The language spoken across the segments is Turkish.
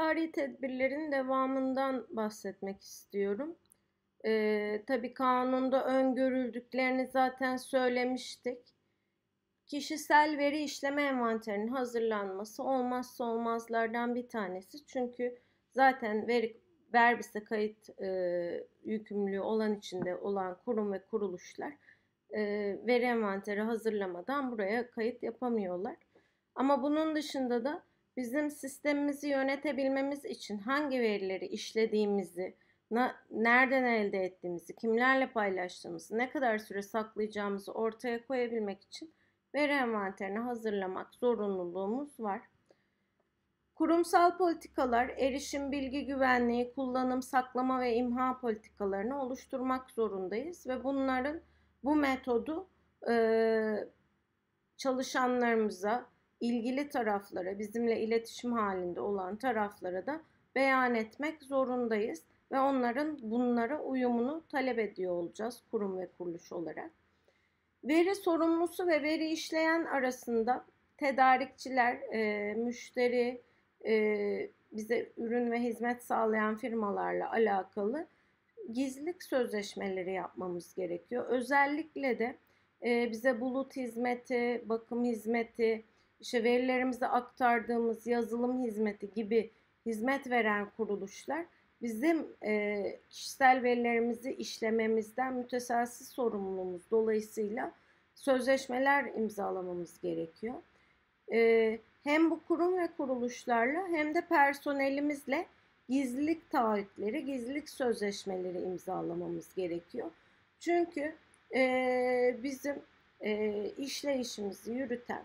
idari tedbirlerin devamından bahsetmek istiyorum. Ee, tabii kanunda öngörüldüklerini zaten söylemiştik. Kişisel veri işleme envanterinin hazırlanması olmazsa olmazlardan bir tanesi. Çünkü zaten veri verbise kayıt e, yükümlülüğü olan içinde olan kurum ve kuruluşlar e, veri envanteri hazırlamadan buraya kayıt yapamıyorlar. Ama bunun dışında da bizim sistemimizi yönetebilmemiz için hangi verileri işlediğimizi, nereden elde ettiğimizi, kimlerle paylaştığımızı, ne kadar süre saklayacağımızı ortaya koyabilmek için veri envanterini hazırlamak zorunluluğumuz var. Kurumsal politikalar, erişim bilgi güvenliği, kullanım, saklama ve imha politikalarını oluşturmak zorundayız ve bunların bu metodu e, çalışanlarımıza, ilgili taraflara, bizimle iletişim halinde olan taraflara da beyan etmek zorundayız ve onların bunlara uyumunu talep ediyor olacağız kurum ve kuruluş olarak. Veri sorumlusu ve veri işleyen arasında tedarikçiler, e, müşteri, e, bize ürün ve hizmet sağlayan firmalarla alakalı gizlilik sözleşmeleri yapmamız gerekiyor. Özellikle de e, bize bulut hizmeti, bakım hizmeti, işte verilerimizi aktardığımız yazılım hizmeti gibi hizmet veren kuruluşlar bizim e, kişisel verilerimizi işlememizden müteselsiz sorumluluğumuz dolayısıyla sözleşmeler imzalamamız gerekiyor. E, hem bu kurum ve kuruluşlarla hem de personelimizle gizlilik taahhütleri, gizlilik sözleşmeleri imzalamamız gerekiyor. Çünkü e, bizim e, işleyişimizi yürüten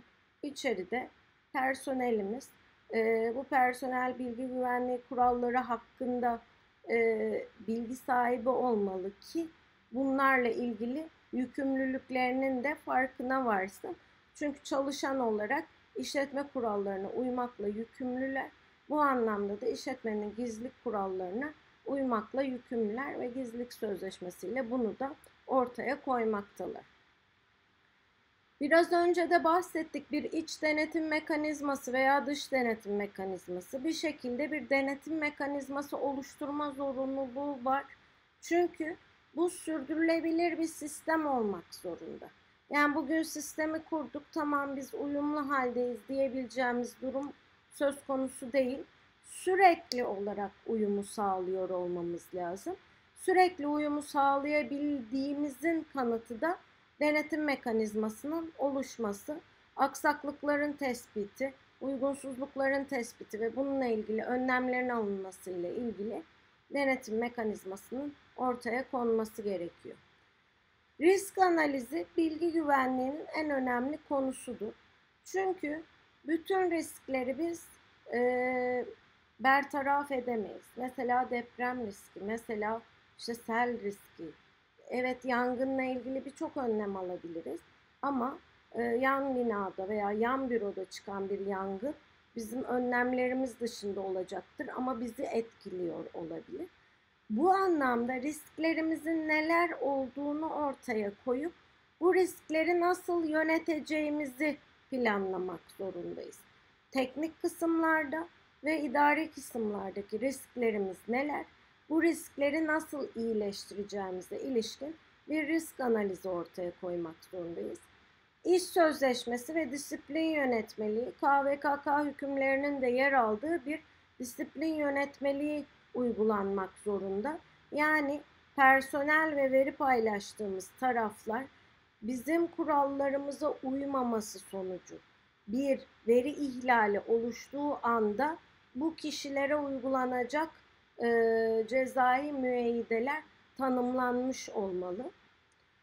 içeride personelimiz e, bu personel bilgi güvenliği kuralları hakkında e, bilgi sahibi olmalı ki bunlarla ilgili yükümlülüklerinin de farkına varsın. Çünkü çalışan olarak işletme kurallarına uymakla yükümlüler. Bu anlamda da işletmenin gizlilik kurallarına uymakla yükümlüler ve gizlilik sözleşmesiyle bunu da ortaya koymaktalar. Biraz önce de bahsettik bir iç denetim mekanizması veya dış denetim mekanizması bir şekilde bir denetim mekanizması oluşturma zorunluluğu var. Çünkü bu sürdürülebilir bir sistem olmak zorunda. Yani bugün sistemi kurduk tamam biz uyumlu haldeyiz diyebileceğimiz durum söz konusu değil. Sürekli olarak uyumu sağlıyor olmamız lazım. Sürekli uyumu sağlayabildiğimizin kanıtı da denetim mekanizmasının oluşması, aksaklıkların tespiti, uygunsuzlukların tespiti ve bununla ilgili önlemlerin alınması ile ilgili denetim mekanizmasının ortaya konması gerekiyor. Risk analizi bilgi güvenliğinin en önemli konusudur. Çünkü bütün riskleri biz e, bertaraf edemeyiz. Mesela deprem riski, mesela işte sel riski, evet yangınla ilgili birçok önlem alabiliriz ama e, yan binada veya yan büroda çıkan bir yangın bizim önlemlerimiz dışında olacaktır ama bizi etkiliyor olabilir. Bu anlamda risklerimizin neler olduğunu ortaya koyup bu riskleri nasıl yöneteceğimizi planlamak zorundayız. Teknik kısımlarda ve idari kısımlardaki risklerimiz neler? Bu riskleri nasıl iyileştireceğimize ilişkin bir risk analizi ortaya koymak zorundayız. İş sözleşmesi ve disiplin yönetmeliği KVKK hükümlerinin de yer aldığı bir disiplin yönetmeliği uygulanmak zorunda. Yani personel ve veri paylaştığımız taraflar bizim kurallarımıza uymaması sonucu bir veri ihlali oluştuğu anda bu kişilere uygulanacak e, cezai müeyyideler tanımlanmış olmalı.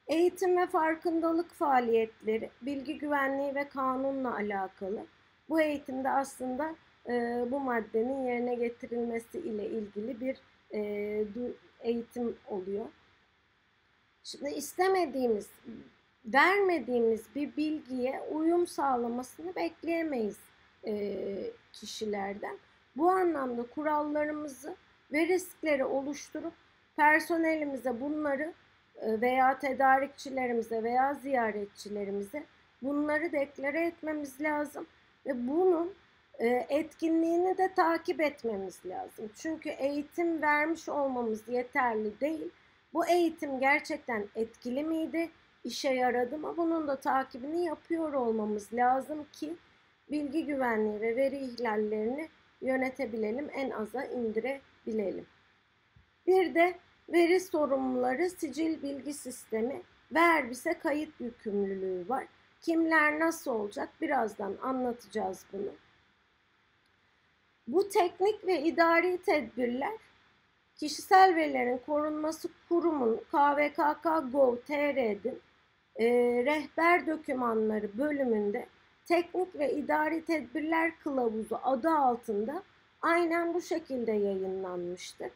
Eğitim ve farkındalık faaliyetleri bilgi güvenliği ve kanunla alakalı. Bu eğitimde aslında e, bu maddenin yerine getirilmesi ile ilgili bir e, eğitim oluyor. Şimdi istemediğimiz, vermediğimiz bir bilgiye uyum sağlamasını bekleyemeyiz e, kişilerden. Bu anlamda kurallarımızı ve riskleri oluşturup personelimize bunları e, veya tedarikçilerimize veya ziyaretçilerimize bunları deklare etmemiz lazım ve bunun e, etkinliğini de takip etmemiz lazım. Çünkü eğitim vermiş olmamız yeterli değil. Bu eğitim gerçekten etkili miydi? İşe yaradı mı? Bunun da takibini yapıyor olmamız lazım ki bilgi güvenliği ve veri ihlallerini yönetebilelim, en aza indirebilelim. Bir de veri sorumluları sicil bilgi sistemi ve Erbis'e kayıt yükümlülüğü var. Kimler nasıl olacak birazdan anlatacağız bunu. Bu teknik ve idari tedbirler kişisel verilerin korunması kurumun kvkk.gov.tr'nin e, rehber dokümanları bölümünde teknik ve idari tedbirler kılavuzu adı altında aynen bu şekilde yayınlanmıştır.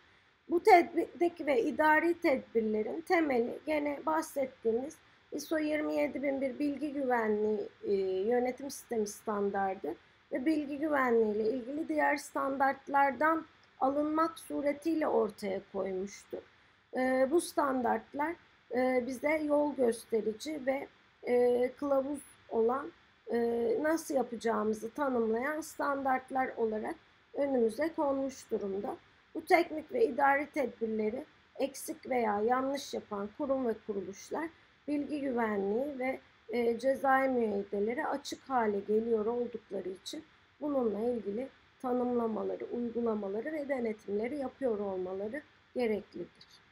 Bu tedbirdeki ve idari tedbirlerin temeli gene bahsettiğimiz ISO 27001 bilgi güvenliği e, yönetim sistemi standardı ve bilgi güvenliği ile ilgili diğer standartlardan alınmak suretiyle ortaya koymuştur. E, bu standartlar e, bize yol gösterici ve e, kılavuz olan e, nasıl yapacağımızı tanımlayan standartlar olarak önümüze konmuş durumda. Bu teknik ve idari tedbirleri eksik veya yanlış yapan kurum ve kuruluşlar bilgi güvenliği ve e, cezai müeyyideleri açık hale geliyor oldukları için bununla ilgili tanımlamaları, uygulamaları ve denetimleri yapıyor olmaları gereklidir.